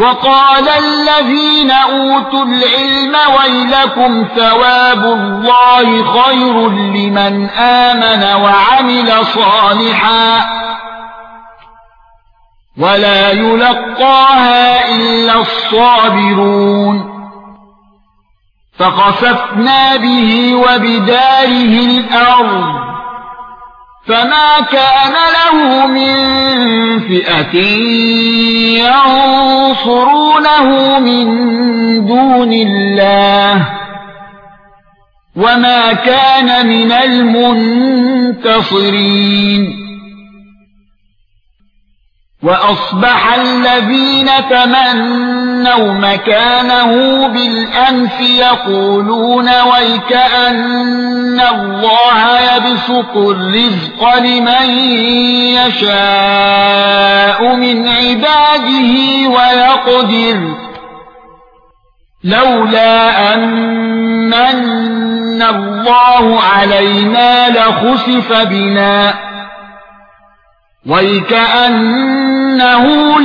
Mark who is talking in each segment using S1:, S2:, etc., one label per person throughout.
S1: وقال الذين أوتوا العلم ويلكم ثواب الله خير لمن آمن وعمل صالحا ولا يلقاها إلا الصابرون فخسفنا به وبداره الأرض فما كان له من فئه ينصرونه من دون الله وما كان من المنتصرين واصبح الذين تمنوا مكانه بالأمس يقولون ويكأن الله يبسط الرزق لمن يشاء من عباده ويقدر. لولا أن الله علينا لخسف بنا. وَيْكَأَنَّهُ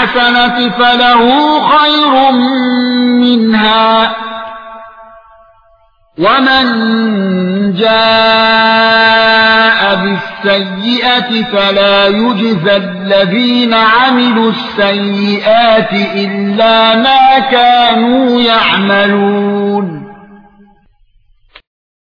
S1: بِالْحَسَنَةِ فَلَهُ خَيْرٌ مِنْهَا. وَمَنْ جَاءَ بِالسَّيِّئَةِ فَلَا يُجْزَى الَّذِينَ عَمِلُوا السَّيِّئَاتِ إِلَّا مَا كَانُوا يَعْمَلُونَ.